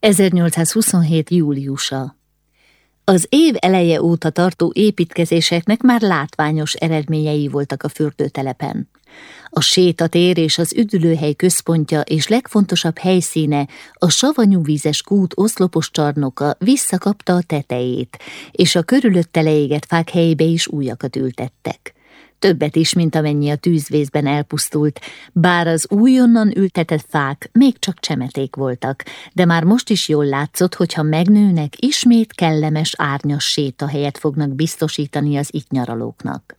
1827. júliusa Az év eleje óta tartó építkezéseknek már látványos eredményei voltak a fürdőtelepen. A sétatér és az üdülőhely központja és legfontosabb helyszíne, a savanyú vízes kút oszlopos csarnoka visszakapta a tetejét, és a körülötte leégett fák helyébe is újakat ültettek többet is, mint amennyi a tűzvészben elpusztult, bár az újonnan ültetett fák még csak csemeték voltak, de már most is jól látszott, hogy ha megnőnek, ismét kellemes árnyas sétahelyet fognak biztosítani az itt nyaralóknak.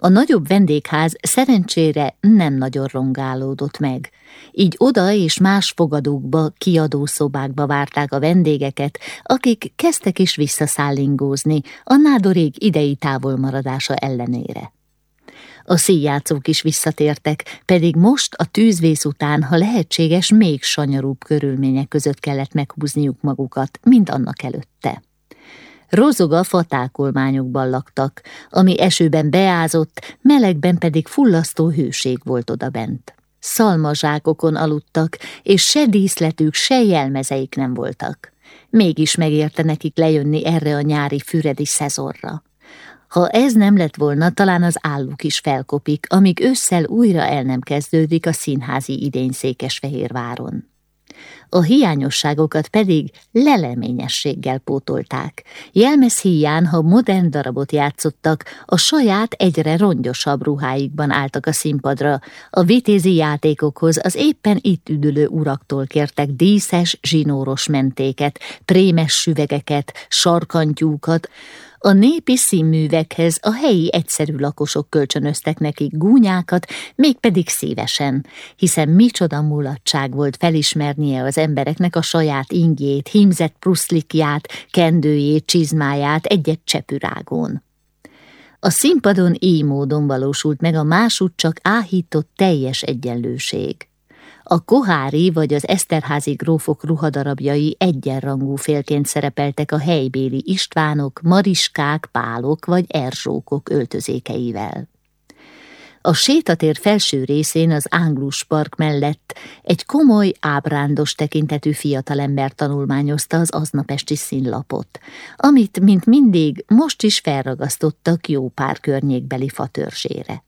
A nagyobb vendégház szerencsére nem nagyon rongálódott meg. Így oda és más fogadókba, kiadószobákba várták a vendégeket, akik kezdtek is visszaszállingózni a nádorék idei távolmaradása ellenére. A színjátszók is visszatértek, pedig most a tűzvész után, ha lehetséges, még sanyarúbb körülmények között kellett meghúzniuk magukat, mint annak előtte. Rozoga fatákolmányokban laktak, ami esőben beázott, melegben pedig fullasztó hőség volt odabent. Szalmazsákokon aludtak, és se díszletük, se jelmezeik nem voltak. Mégis megérte nekik lejönni erre a nyári füredi szezorra. Ha ez nem lett volna, talán az álluk is felkopik, amíg ősszel újra el nem kezdődik a színházi idény Székesfehérváron. A hiányosságokat pedig leleményességgel pótolták. Jelmez híján, ha modern darabot játszottak, a saját egyre rongyosabb ruháikban álltak a színpadra. A vitézi játékokhoz az éppen itt üdülő uraktól kértek díszes, zsinóros mentéket, prémes süvegeket, sarkantyúkat, a népi színművekhez a helyi egyszerű lakosok kölcsönöztek nekik gúnyákat, mégpedig szívesen, hiszen micsoda mulatság volt felismernie az embereknek a saját ingjét, hímzett pruszlikját, kendőjét, csizmáját egy-egy csepürágón. A színpadon így módon valósult meg a másút csak áhított teljes egyenlőség. A kohári vagy az eszterházi grófok ruhadarabjai egyenrangú félként szerepeltek a helybéli Istvánok, Mariskák, Pálok vagy Erzsókok öltözékeivel. A sétatér felső részén az Ánglus Park mellett egy komoly, ábrándos tekintetű fiatalember tanulmányozta az aznapesti színlapot, amit, mint mindig, most is felragasztottak jó pár környékbeli fatörzsére.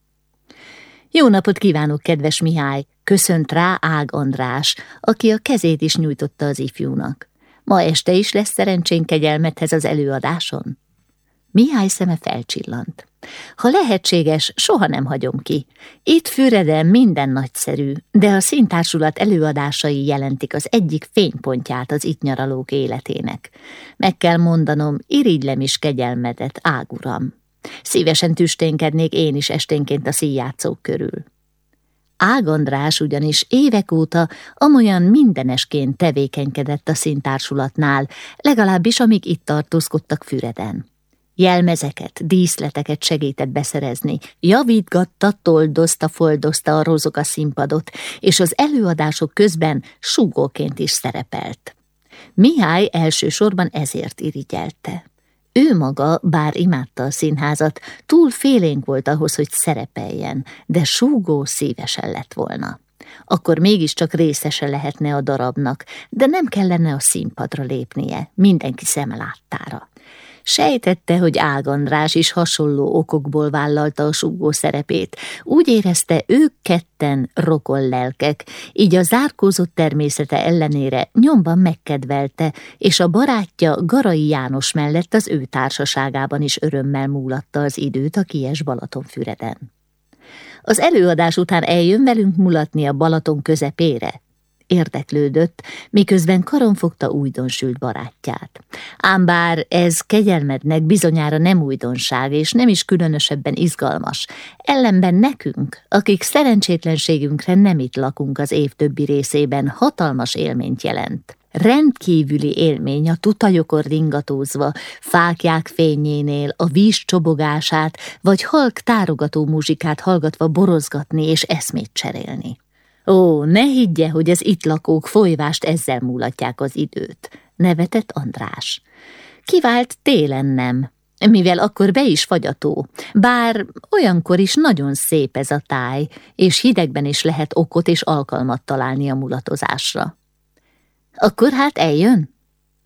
Jó napot kívánok, kedves Mihály! Köszönt rá Ág András, aki a kezét is nyújtotta az ifjúnak. Ma este is lesz szerencsén kegyelmethez az előadáson? Mihály szeme felcsillant. Ha lehetséges, soha nem hagyom ki. Itt Füreden minden nagyszerű, de a színtársulat előadásai jelentik az egyik fénypontját az itt nyaralók életének. Meg kell mondanom, irigylem is kegyelmedet, águram. Szívesen tüsténkednék én is esténként a szíjátszók körül. Ág András ugyanis évek óta amolyan mindenesként tevékenykedett a szintársulatnál, legalábbis amíg itt tartózkodtak Füreden. Jelmezeket, díszleteket segített beszerezni, javítgatta, toldozta, foldozta a rozoga színpadot, és az előadások közben súgóként is szerepelt. Mihály elsősorban ezért irigyelte. Ő maga, bár imádta a színházat, túl félénk volt ahhoz, hogy szerepeljen, de súgó szívesen lett volna. Akkor mégiscsak részese lehetne a darabnak, de nem kellene a színpadra lépnie, mindenki szeme láttára. Sejtette, hogy Ág András is hasonló okokból vállalta a súgó szerepét. Úgy érezte, ők ketten rokon lelkek, így a zárkózott természete ellenére nyomban megkedvelte, és a barátja Garai János mellett az ő társaságában is örömmel múlatta az időt a Kies Balatonfüreden. Az előadás után eljön velünk mulatni a Balaton közepére, érdeklődött, miközben karon fogta újdonsült barátját. Ám bár ez kegyelmednek bizonyára nem újdonság, és nem is különösebben izgalmas, ellenben nekünk, akik szerencsétlenségünkre nem itt lakunk az év többi részében, hatalmas élményt jelent. Rendkívüli élmény a tutajokor ringatózva, fákják fényénél, a víz csobogását, vagy halk tárogató muzsikát hallgatva borozgatni és eszmét cserélni. Ó, ne higgye, hogy az itt lakók folyvást ezzel múlatják az időt, nevetett András. Kivált télen nem, mivel akkor be is fagyató, bár olyankor is nagyon szép ez a táj, és hidegben is lehet okot és alkalmat találni a mulatozásra. Akkor hát eljön?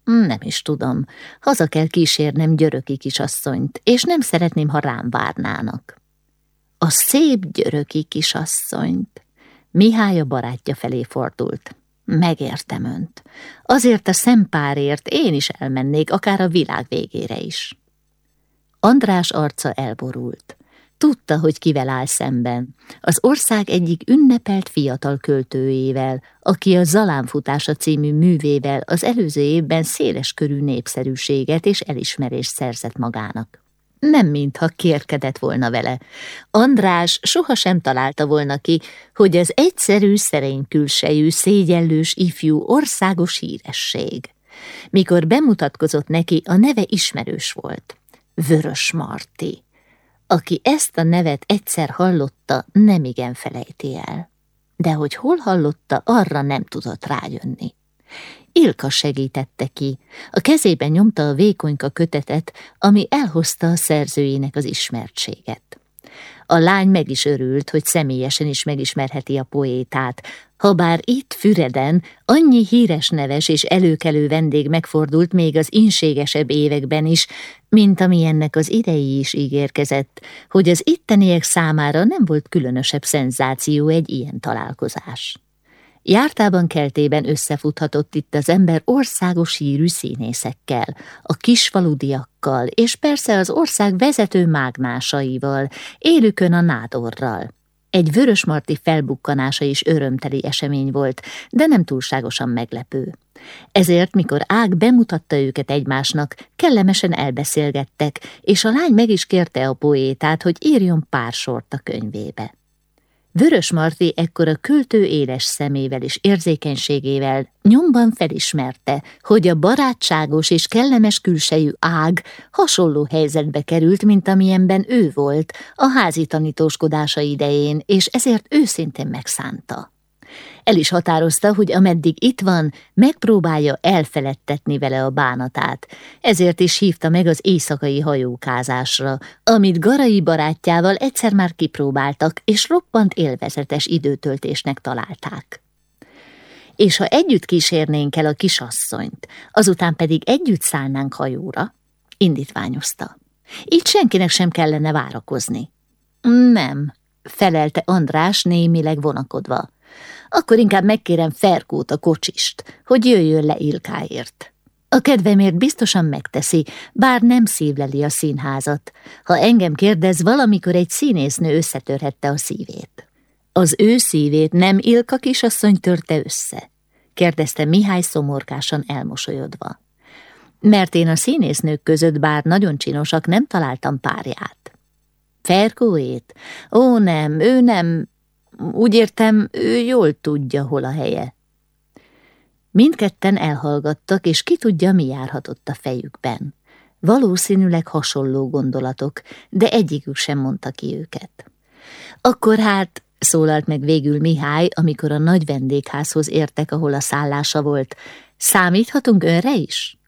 Nem is tudom. Haza kell kísérnem györöki kisasszonyt, és nem szeretném, ha rám várnának. A szép györöki kisasszonyt. Mihály a barátja felé fordult. Megértem önt. Azért a szempárért én is elmennék, akár a világ végére is. András arca elborult. Tudta, hogy kivel áll szemben. Az ország egyik ünnepelt fiatal költőjével, aki a Zalánfutása című művével az előző évben széles körű népszerűséget és elismerést szerzett magának. Nem mintha kérkedett volna vele. András sohasem találta volna ki, hogy az egyszerű, szerény külsejű, szégyellős ifjú országos híresség. Mikor bemutatkozott neki, a neve ismerős volt. Vörös Marti aki ezt a nevet egyszer hallotta, nemigen felejti el. De hogy hol hallotta, arra nem tudott rájönni. Ilka segítette ki. A kezében nyomta a vékonyka kötetet, ami elhozta a szerzőjének az ismertséget. A lány meg is örült, hogy személyesen is megismerheti a poétát, Habár itt Füreden annyi híres neves és előkelő vendég megfordult még az inségesebb években is, mint ami ennek az idei is ígérkezett, hogy az itteniek számára nem volt különösebb szenzáció egy ilyen találkozás. Jártában keltében összefuthatott itt az ember országos hírű színészekkel, a kisfaludiakkal, és persze az ország vezető mágnásaival, élükön a nádorral. Egy vörösmarti felbukkanása is örömteli esemény volt, de nem túlságosan meglepő. Ezért, mikor Ág bemutatta őket egymásnak, kellemesen elbeszélgettek, és a lány meg is kérte a poétát, hogy írjon pár sort a könyvébe. Vörös Marti ekkor a költő éles szemével és érzékenységével nyomban felismerte, hogy a barátságos és kellemes külsejű ág hasonló helyzetbe került, mint amilyenben ő volt a házi tanítóskodása idején, és ezért őszintén megszánta. El is határozta, hogy ameddig itt van, megpróbálja elfeledtetni vele a bánatát, ezért is hívta meg az éjszakai hajókázásra, amit Garai barátjával egyszer már kipróbáltak, és roppant élvezetes időtöltésnek találták. És ha együtt kísérnénk el a kisasszonyt, azután pedig együtt szállnánk hajóra, indítványozta. Így senkinek sem kellene várakozni. Nem, felelte András némileg vonakodva akkor inkább megkérem Ferkót a kocsist, hogy jöjjön le Ilkáért. A kedvemért biztosan megteszi, bár nem szívleli a színházat. Ha engem kérdez, valamikor egy színésznő összetörhette a szívét. Az ő szívét nem Ilka kisasszony törte össze? kérdezte Mihály szomorkásan elmosolyodva. Mert én a színésznők között bár nagyon csinosak, nem találtam párját. Ferkóét? Ó, nem, ő nem, úgy értem, ő jól tudja, hol a helye. Mindketten elhallgattak, és ki tudja, mi járhatott a fejükben. Valószínűleg hasonló gondolatok, de egyikük sem mondta ki őket. Akkor hát, szólalt meg végül Mihály, amikor a nagy vendégházhoz értek, ahol a szállása volt, számíthatunk önre is?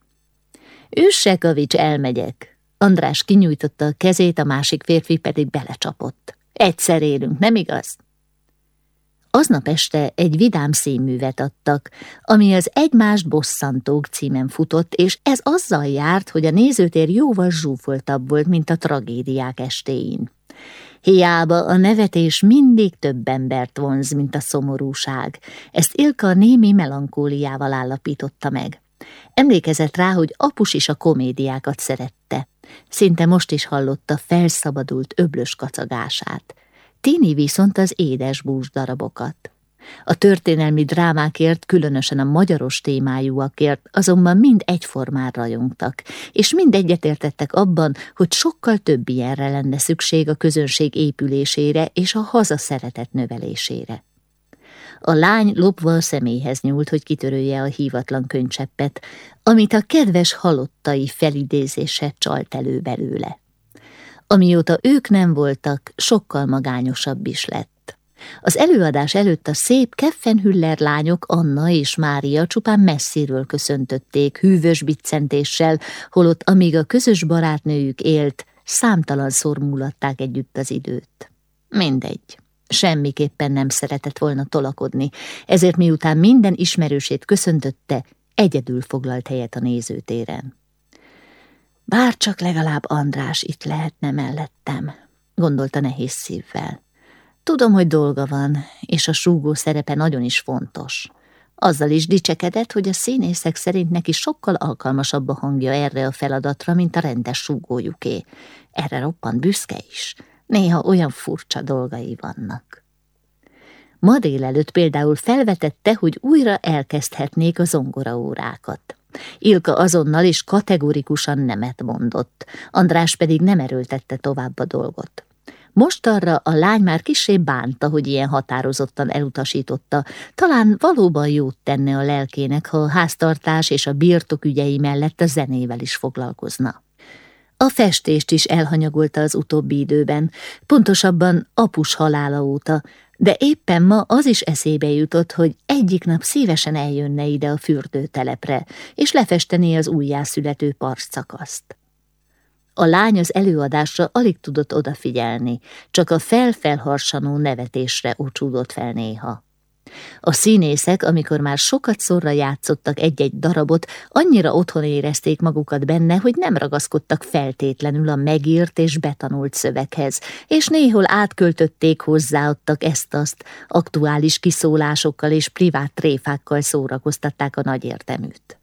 Őssekavics elmegyek. András kinyújtotta a kezét, a másik férfi pedig belecsapott. Egyszer élünk, nem igaz? Aznap este egy vidám színművet adtak, ami az Egymást bosszantók címen futott, és ez azzal járt, hogy a nézőtér jóval zsúfoltabb volt, mint a tragédiák estéin. Hiába a nevetés mindig több embert vonz, mint a szomorúság. Ezt Ilka némi melankóliával állapította meg. Emlékezett rá, hogy apus is a komédiákat szerette. Szinte most is hallotta felszabadult öblös kacagását. Tini viszont az édes bús darabokat. A történelmi drámákért, különösen a magyaros témájúakért azonban mind egyformán rajongtak, és mind egyetértettek abban, hogy sokkal több ilyenre lenne szükség a közönség épülésére és a haza szeretet növelésére. A lány lopva a személyhez nyúlt, hogy kitörölje a hívatlan könycseppet, amit a kedves halottai felidézése csalt elő belőle. Amióta ők nem voltak, sokkal magányosabb is lett. Az előadás előtt a szép Keffenhüller lányok Anna és Mária csupán messziről köszöntötték hűvös biccentéssel, holott amíg a közös barátnőjük élt, számtalan szor múlatták együtt az időt. Mindegy. Semmiképpen nem szeretett volna tolakodni, ezért miután minden ismerősét köszöntötte, egyedül foglalt helyet a nézőtéren. Bár csak legalább András itt lehetne mellettem, gondolta nehéz szívvel. Tudom, hogy dolga van, és a súgó szerepe nagyon is fontos. Azzal is dicsekedett, hogy a színészek szerint neki sokkal alkalmasabb a hangja erre a feladatra, mint a rendes súgójuké. Erre roppant büszke is. Néha olyan furcsa dolgai vannak. Ma délelőtt például felvetette, hogy újra elkezdhetnék a zongoraórákat. Ilka azonnal és kategorikusan nemet mondott, András pedig nem erőltette tovább a dolgot. Most arra a lány már kisé bánta, hogy ilyen határozottan elutasította. Talán valóban jót tenne a lelkének, ha a háztartás és a birtok ügyei mellett a zenével is foglalkozna. A festést is elhanyagolta az utóbbi időben, pontosabban apus halála óta, de éppen ma az is eszébe jutott, hogy egyik nap szívesen eljönne ide a fürdőtelepre, és lefestené az újjászülető parszakaszt. A lány az előadásra alig tudott odafigyelni, csak a felfelharsanó nevetésre ucsúdott fel néha. A színészek, amikor már sokat szorra játszottak egy-egy darabot, annyira otthon érezték magukat benne, hogy nem ragaszkodtak feltétlenül a megírt és betanult szöveghez, és néhol átköltötték hozzáadtak ezt-azt, aktuális kiszólásokkal és privát tréfákkal szórakoztatták a nagyérteműt.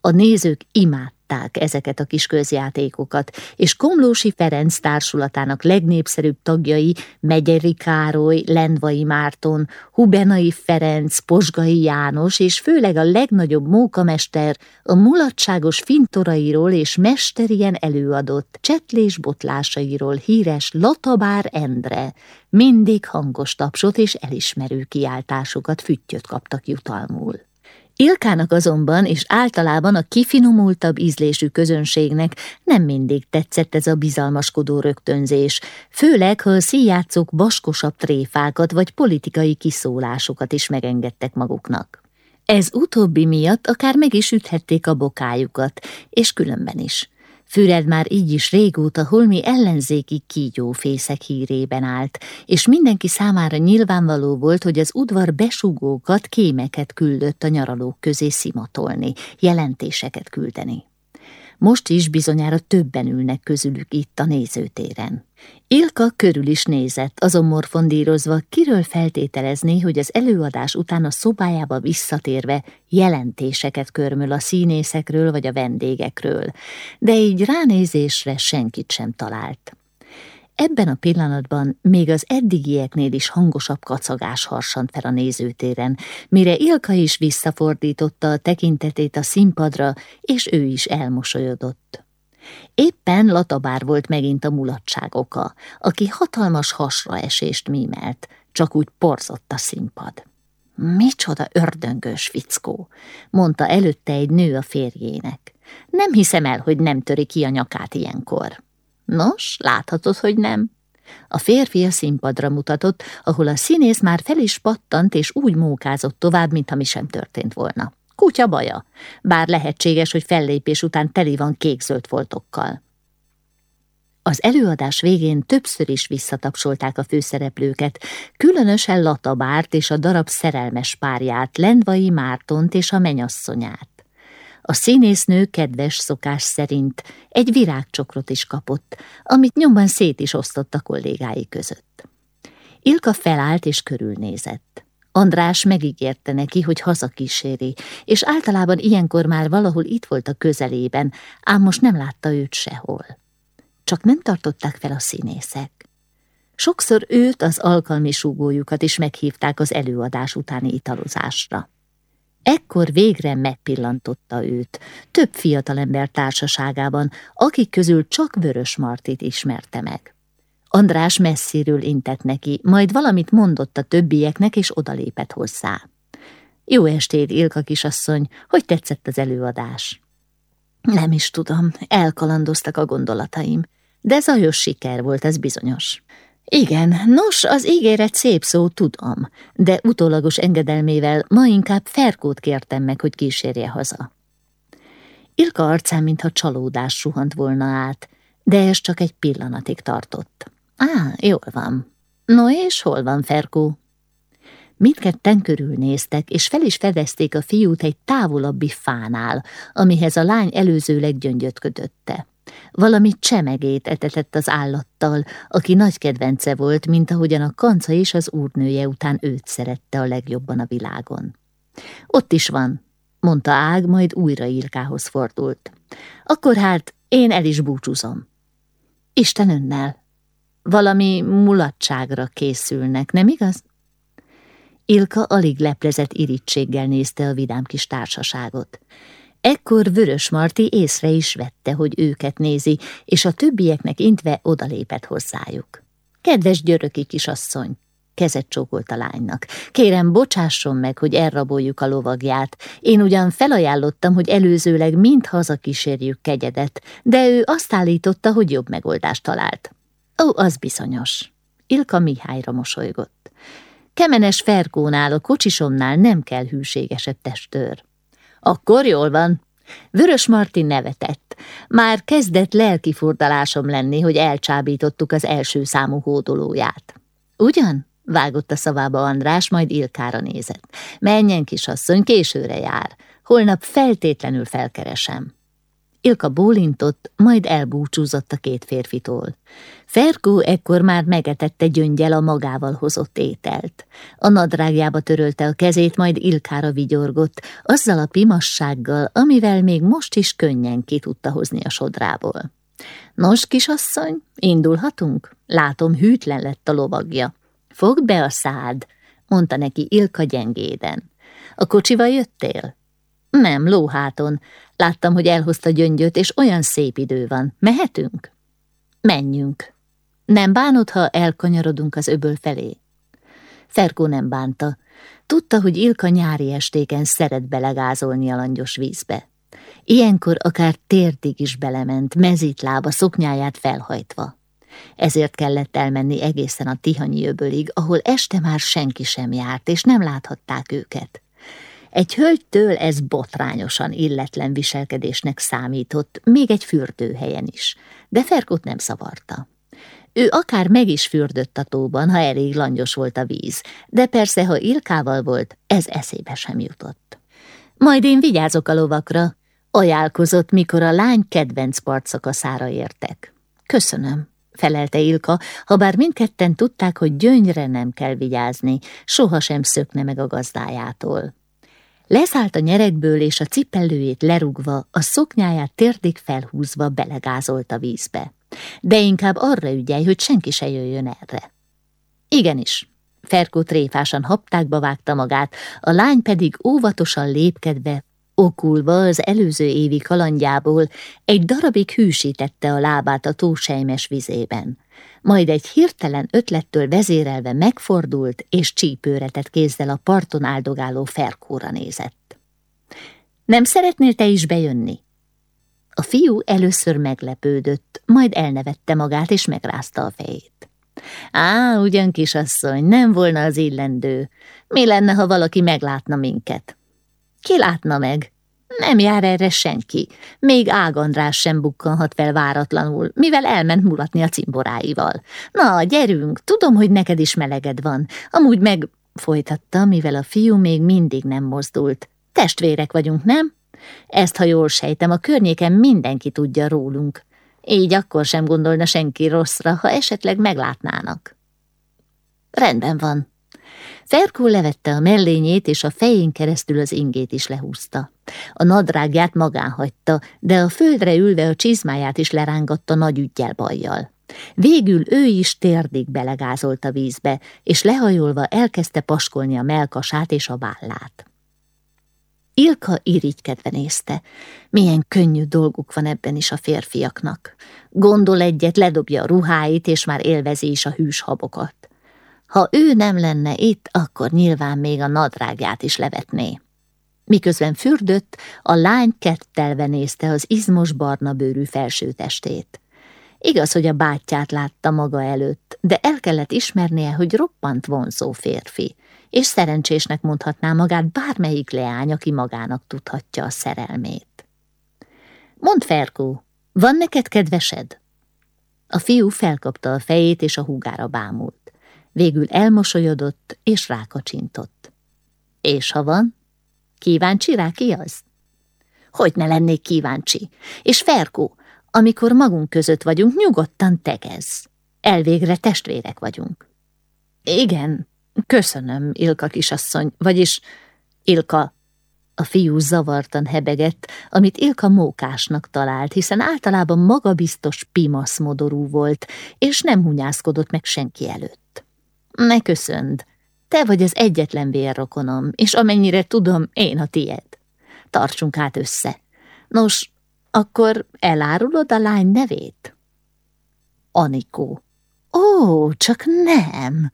A nézők imád imádták ezeket a kis közjátékokat, és Komlósi Ferenc társulatának legnépszerűbb tagjai Megyeri Károly, Lendvai Márton, Hubenai Ferenc, Posgai János, és főleg a legnagyobb mókamester a mulatságos fintorairól és mesterien előadott csetlés botlásairól híres Latabár Endre, mindig hangos tapsot és elismerő kiáltásokat füttyöt kaptak jutalmul. Ilkának azonban, és általában a kifinomultabb ízlésű közönségnek nem mindig tetszett ez a bizalmaskodó rögtönzés, főleg, ha a szíjátszók baskosabb tréfákat vagy politikai kiszólásokat is megengedtek maguknak. Ez utóbbi miatt akár meg is üthették a bokájukat, és különben is. Füred már így is régóta holmi ellenzéki kígyófészek hírében állt, és mindenki számára nyilvánvaló volt, hogy az udvar besugókat, kémeket küldött a nyaralók közé szimatolni, jelentéseket küldeni. Most is bizonyára többen ülnek közülük itt a nézőtéren. Ilka körül is nézett, azon morfondírozva, kiről feltételezni, hogy az előadás után a szobájába visszatérve jelentéseket körmöl a színészekről vagy a vendégekről, de így ránézésre senkit sem talált. Ebben a pillanatban még az eddigieknél is hangosabb kacagás harsant fel a nézőtéren, mire Ilka is visszafordította a tekintetét a színpadra, és ő is elmosolyodott. Éppen Latabár volt megint a mulatság oka, aki hatalmas hasraesést mímelt, csak úgy porzott a színpad. Micsoda ördöngös fickó, mondta előtte egy nő a férjének. Nem hiszem el, hogy nem töri ki a nyakát ilyenkor. Nos, láthatod, hogy nem. A férfi a színpadra mutatott, ahol a színész már fel is pattant, és úgy mókázott tovább, mintha mi sem történt volna. Kutya baja, bár lehetséges, hogy fellépés után teli van kék-zöld foltokkal. Az előadás végén többször is visszatapsolták a főszereplőket, különösen Latabárt és a darab szerelmes párját, Lendvai Mártont és a menyasszonyát. A színésznő kedves szokás szerint egy virágcsokrot is kapott, amit nyomban szét is osztott a kollégái között. Ilka felállt és körülnézett. András megígérte neki, hogy hazakíséri, és általában ilyenkor már valahol itt volt a közelében, ám most nem látta őt sehol. Csak nem tartották fel a színészek. Sokszor őt, az alkalmi súgójukat is meghívták az előadás utáni italozásra. Ekkor végre megpillantotta őt, több fiatalember társaságában, akik közül csak Vörös Martit ismerte meg. András messziről intett neki, majd valamit mondott a többieknek, és odalépett hozzá. Jó estét, Ilka kisasszony, hogy tetszett az előadás? Nem is tudom, elkalandoztak a gondolataim, de zajos siker volt, ez bizonyos. Igen, nos, az ígéret szép szó, tudom, de utólagos engedelmével ma inkább Ferkót kértem meg, hogy kísérje haza. Ilka arcán, mintha csalódás suhant volna át, de ez csak egy pillanatig tartott. Á, jól van. No és hol van Ferkó? Mindketten körülnéztek, és fel is fedezték a fiút egy távolabbi fánál, amihez a lány előzőleg gyöngyöt kötötte. Valami csemegét etetett az állattal, aki nagy kedvence volt, mint ahogyan a kanca és az úrnője után őt szerette a legjobban a világon. Ott is van, mondta Ág, majd újra Ilkához fordult. Akkor hát én el is búcsúzom. Isten önnel. Valami mulatságra készülnek, nem igaz? Ilka alig leplezett irítséggel nézte a vidám kis társaságot. Ekkor Vörös Marti észre is vette, hogy őket nézi, és a többieknek intve odalépett hozzájuk. Kedves györöki kisasszony, kezet csókolt a lánynak. Kérem, bocsásson meg, hogy elraboljuk a lovagját. Én ugyan felajánlottam, hogy előzőleg mind hazakísérjük kegyedet, de ő azt állította, hogy jobb megoldást talált. Ó, az bizonyos. Ilka Mihályra mosolygott. Kemenes Ferkónál, a kocsisomnál nem kell hűségesebb testőr. Akkor jól van. Vörös Martin nevetett. Már kezdett lelkifordalásom lenni, hogy elcsábítottuk az első számú hódolóját. Ugyan? Vágott a szavába András, majd Ilkára nézett. Menjen, kisasszony, későre jár. Holnap feltétlenül felkeresem. Ilka bólintott, majd elbúcsúzott a két férfitól. Ferkó ekkor már megetette gyöngyel a magával hozott ételt. A nadrágjába törölte a kezét, majd Ilkára vigyorgott, azzal a pimassággal, amivel még most is könnyen ki tudta hozni a sodrából. Nos, kisasszony, indulhatunk? Látom, hűtlen lett a lovagja. Fogd be a szád, mondta neki Ilka gyengéden. A kocsival jöttél? Nem, lóháton. Láttam, hogy elhozta gyöngyöt, és olyan szép idő van. Mehetünk? Menjünk. Nem bánod, ha elkanyarodunk az öböl felé? Ferkó nem bánta. Tudta, hogy Ilka nyári estéken szeret belegázolni a langyos vízbe. Ilyenkor akár térdig is belement, mezítlába szoknyáját felhajtva. Ezért kellett elmenni egészen a Tihanyi öbölig, ahol este már senki sem járt, és nem láthatták őket. Egy hölgytől ez botrányosan illetlen viselkedésnek számított, még egy fürdőhelyen is, de Ferkot nem szavarta. Ő akár meg is fürdött a tóban, ha elég langyos volt a víz, de persze, ha Ilkával volt, ez eszébe sem jutott. Majd én vigyázok a lovakra, ajánlkozott, mikor a lány kedvenc partszakaszára értek. Köszönöm, felelte Ilka, ha bár mindketten tudták, hogy gyönyre nem kell vigyázni, sohasem szökne meg a gazdájától. Leszállt a nyerekből, és a cipellőjét lerugva, a szoknyáját térdig felhúzva belegázolt a vízbe. De inkább arra ügyelj, hogy senki se jöjjön erre. Igenis. Ferkó tréfásan haptákba vágta magát, a lány pedig óvatosan lépkedve, okulva az előző évi kalandjából, egy darabig hűsítette a lábát a tósejmes vizében majd egy hirtelen ötlettől vezérelve megfordult, és csípőre tett kézzel a parton áldogáló Ferkóra nézett. Nem szeretnél te is bejönni? A fiú először meglepődött, majd elnevette magát, és megrázta a fejét. Á, ugyan kisasszony, nem volna az illendő. Mi lenne, ha valaki meglátna minket? Ki látna meg? Nem jár erre senki, még Ágandrás sem bukkanhat fel váratlanul, mivel elment mulatni a cimboráival. Na, gyerünk, tudom, hogy neked is meleged van, amúgy meg... folytatta, mivel a fiú még mindig nem mozdult. Testvérek vagyunk, nem? Ezt, ha jól sejtem, a környéken mindenki tudja rólunk. Így akkor sem gondolna senki rosszra, ha esetleg meglátnának. Rendben van, Ferkó levette a mellényét, és a fején keresztül az ingét is lehúzta. A nadrágját magán hagyta, de a földre ülve a csizmáját is lerángatta nagy ügyjel bajjal. Végül ő is térdig belegázolt a vízbe, és lehajolva elkezdte paskolni a melkasát és a vállát. Ilka irigykedve nézte. Milyen könnyű dolguk van ebben is a férfiaknak. Gondol egyet, ledobja a ruháit, és már élvezi is a hűs habokat. Ha ő nem lenne itt, akkor nyilván még a nadrágját is levetné. Miközben fürdött, a lány kettelve nézte az izmos barna bőrű felsőtestét. Igaz, hogy a bátyját látta maga előtt, de el kellett ismernie, hogy roppant vonzó férfi, és szerencsésnek mondhatná magát bármelyik leány, aki magának tudhatja a szerelmét. Mondd, Ferkó, van neked kedvesed? A fiú felkapta a fejét, és a húgára bámult. Végül elmosolyodott és rákacsintott. És ha van? Kíváncsi rá ki az? Hogy ne lennék kíváncsi? És Ferkó, amikor magunk között vagyunk, nyugodtan tegez. Elvégre testvérek vagyunk. Igen, köszönöm, Ilka kisasszony, vagyis Ilka. A fiú zavartan hebegett, amit Ilka mókásnak talált, hiszen általában magabiztos pimasz modorú volt, és nem hunyászkodott meg senki előtt. Ne köszönd, te vagy az egyetlen vérrokonom, és amennyire tudom, én a tied. Tartsunk át össze. Nos, akkor elárulod a lány nevét? Anikó. Ó, csak nem!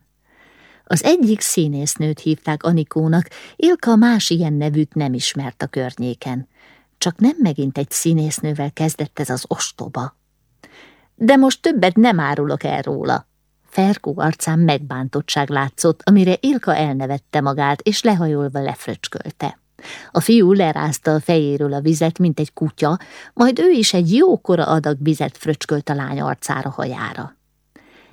Az egyik színésznőt hívták Anikónak, Ilka más ilyen nevűt nem ismert a környéken. Csak nem megint egy színésznővel kezdett ez az ostoba. De most többet nem árulok el róla. Ferkó arcán megbántottság látszott, amire Ilka elnevette magát, és lehajolva lefröcskölte. A fiú lerázta a fejéről a vizet, mint egy kutya, majd ő is egy jókora adag vizet fröcskölt a lány arcára hajára.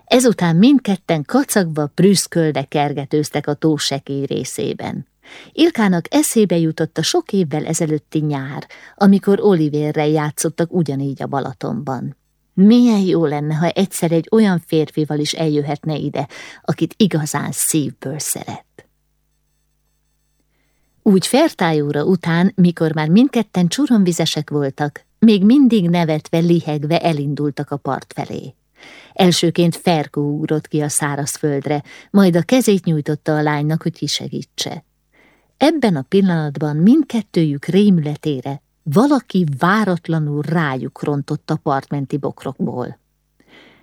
Ezután mindketten kacagva prüszkölde kergetőztek a tósekély részében. Ilkának eszébe jutott a sok évvel ezelőtti nyár, amikor Olivérrel játszottak ugyanígy a Balatonban. Milyen jó lenne, ha egyszer egy olyan férfival is eljöhetne ide, akit igazán szívből szeret. Úgy fertájóra után, mikor már mindketten csuromvizesek voltak, még mindig nevetve, lihegve elindultak a part felé. Elsőként Ferkó ugrott ki a szárazföldre, majd a kezét nyújtotta a lánynak, hogy kisegítse. Ebben a pillanatban mindkettőjük rémületére valaki váratlanul rájuk rontott a partmenti bokrokból.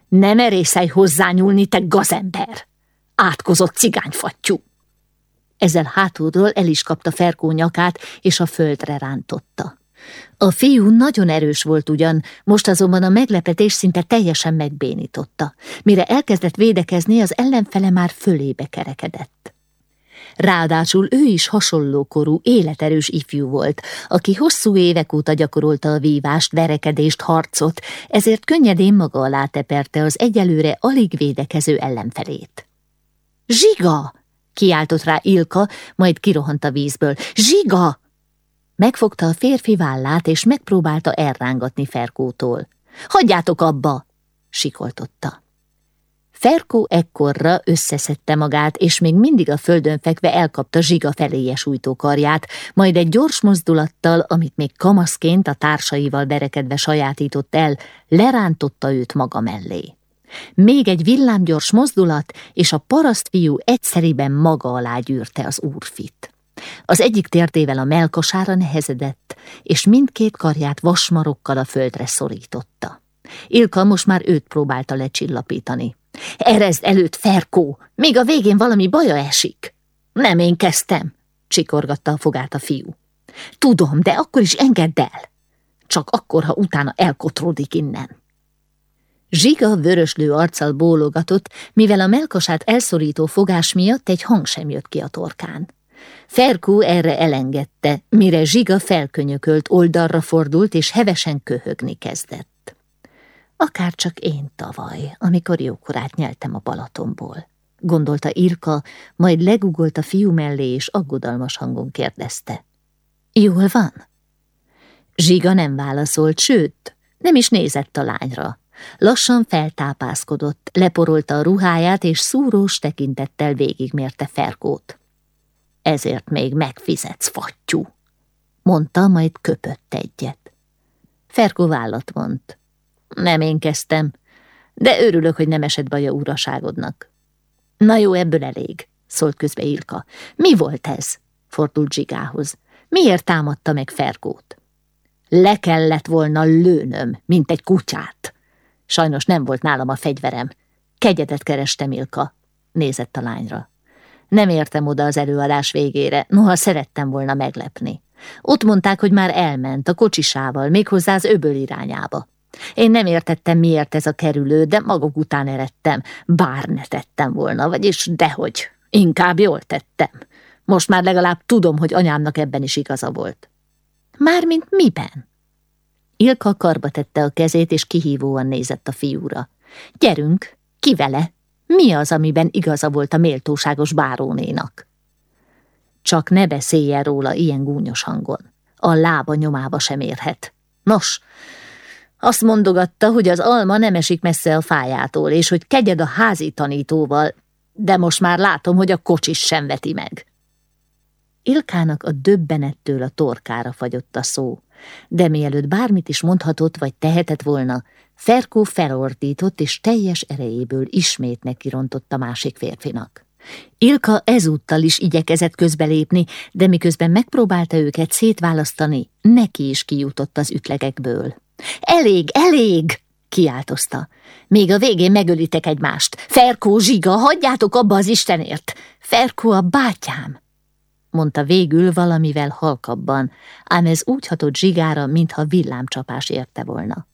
Nem merészelj hozzányúlni, te gazember! Átkozott cigányfattyú! Ezzel hátulról el is kapta Ferkó nyakát, és a földre rántotta. A fiú nagyon erős volt ugyan, most azonban a meglepetés szinte teljesen megbénította. Mire elkezdett védekezni, az ellenfele már fölébe kerekedett. Ráadásul ő is hasonlókorú, életerős ifjú volt, aki hosszú évek óta gyakorolta a vívást, verekedést, harcot, ezért könnyedén maga alá teperte az egyelőre alig védekező ellenfelét. Zsiga! kiáltott rá Ilka, majd kirohant a vízből. Zsiga! Megfogta a férfi vállát, és megpróbálta elrángatni Ferkótól. Hagyjátok abba! sikoltotta. Ferkó ekkorra összeszedte magát, és még mindig a földön fekve elkapta zsiga feléje sújtókarját, majd egy gyors mozdulattal, amit még kamaszként a társaival berekedve sajátított el, lerántotta őt maga mellé. Még egy villámgyors mozdulat, és a parasztfiú egyszeriben maga alá gyűrte az úrfit. Az egyik térdével a melkasára nehezedett, és mindkét karját vasmarokkal a földre szorította. Ilka most már őt próbálta lecsillapítani. Erezd előtt, Ferkó, még a végén valami baja esik. Nem én kezdtem, csikorgatta a fogát a fiú. Tudom, de akkor is engedd el. Csak akkor, ha utána elkotródik innen. Zsiga vöröslő arccal bólogatott, mivel a melkasát elszorító fogás miatt egy hang sem jött ki a torkán. Ferkó erre elengedte, mire Zsiga felkönyökölt, oldalra fordult és hevesen köhögni kezdett. Akár csak én tavaly, amikor jókorát nyeltem a Balatonból, gondolta Irka, majd legugolt a fiú mellé és aggodalmas hangon kérdezte. Jól van? Zsiga nem válaszolt, sőt, nem is nézett a lányra. Lassan feltápászkodott, leporolta a ruháját, és szúrós tekintettel végigmérte Ferkót. Ezért még megfizetsz, fattyú, mondta, majd köpött egyet. Ferkó vállat vont. Nem én kezdtem, de örülök, hogy nem esett baj a uraságodnak. Na jó, ebből elég, szólt közbe Ilka. Mi volt ez? fordult Zsigához. Miért támadta meg Ferkót? Le kellett volna lőnöm, mint egy kutyát, Sajnos nem volt nálam a fegyverem. Kegyedet kerestem, Ilka. Nézett a lányra. Nem értem oda az előadás végére, noha szerettem volna meglepni. Ott mondták, hogy már elment a kocsisával, méghozzá az öböl irányába. Én nem értettem, miért ez a kerülő, de maguk után eredtem. Bár ne tettem volna, vagyis dehogy. Inkább jól tettem. Most már legalább tudom, hogy anyámnak ebben is igaza volt. Mármint miben? Ilka karba tette a kezét, és kihívóan nézett a fiúra. Gyerünk, ki vele? Mi az, amiben igaza volt a méltóságos bárónénak? Csak ne beszéljen róla ilyen gúnyos hangon. A lába nyomába sem érhet. Nos, azt mondogatta, hogy az alma nem esik messze a fájától, és hogy kegyed a házi tanítóval, de most már látom, hogy a kocsis sem veti meg. Ilkának a döbbenettől a torkára fagyott a szó, de mielőtt bármit is mondhatott vagy tehetett volna, Ferkó felordított és teljes erejéből ismét nekirontott a másik férfinak. Ilka ezúttal is igyekezett közbelépni, de miközben megpróbálta őket szétválasztani, neki is kijutott az ütlegekből. Elég, elég! kiáltozta. Még a végén megölitek egymást. Ferkó, Zsiga, hagyjátok abba az Istenért! Ferkó a bátyám! mondta végül valamivel halkabban, ám ez úgy hatott Zsigára, mintha villámcsapás érte volna.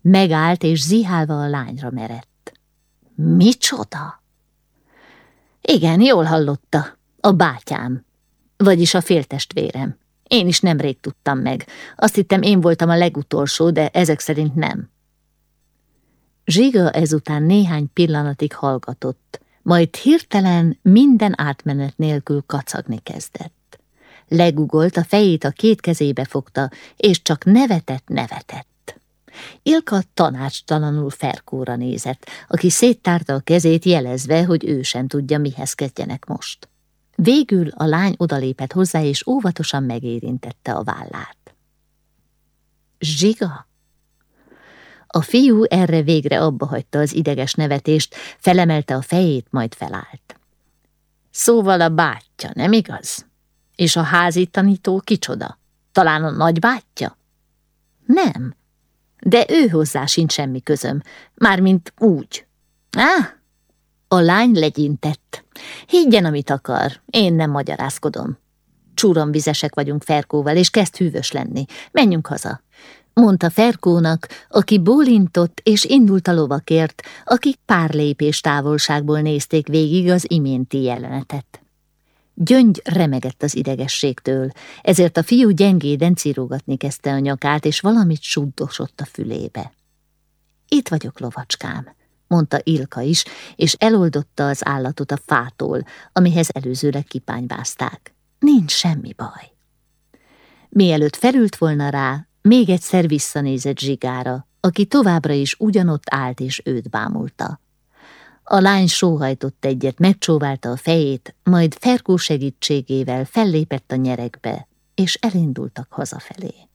Megállt és zihálva a lányra merett. Micsoda? Igen, jól hallotta. A bátyám. Vagyis a féltestvérem. Én is nemrég tudtam meg. Azt hittem én voltam a legutolsó, de ezek szerint nem. Zsiga ezután néhány pillanatig hallgatott, majd hirtelen minden átmenet nélkül kacagni kezdett. Legugolt, a fejét a két kezébe fogta, és csak nevetett, nevetett. Ilka tanácstalanul Ferkóra nézett, aki széttárta a kezét jelezve, hogy ő sem tudja, mihez kezdjenek most. Végül a lány odalépett hozzá, és óvatosan megérintette a vállát. Zsiga? A fiú erre végre abba hagyta az ideges nevetést, felemelte a fejét, majd felállt. Szóval a bátyja, nem igaz? És a házi tanító kicsoda? Talán a nagybátyja? Nem, de ő hozzá sincs semmi közöm, mármint úgy. Á, a lány legyintett. Higgyen, amit akar, én nem magyarázkodom. vizesek vagyunk Ferkóval, és kezd hűvös lenni. Menjünk haza mondta Ferkónak, aki bólintott és indult a lovakért, akik pár lépés távolságból nézték végig az iménti jelenetet. Gyöngy remegett az idegességtől, ezért a fiú gyengéden cirógatni kezdte a nyakát, és valamit suddosott a fülébe. Itt vagyok, lovacskám, mondta Ilka is, és eloldotta az állatot a fától, amihez előzőleg kipányvázták. Nincs semmi baj. Mielőtt felült volna rá, még egyszer visszanézett Zsigára, aki továbbra is ugyanott állt és őt bámulta. A lány sóhajtott egyet, megcsóválta a fejét, majd Ferkó segítségével fellépett a nyerekbe, és elindultak hazafelé.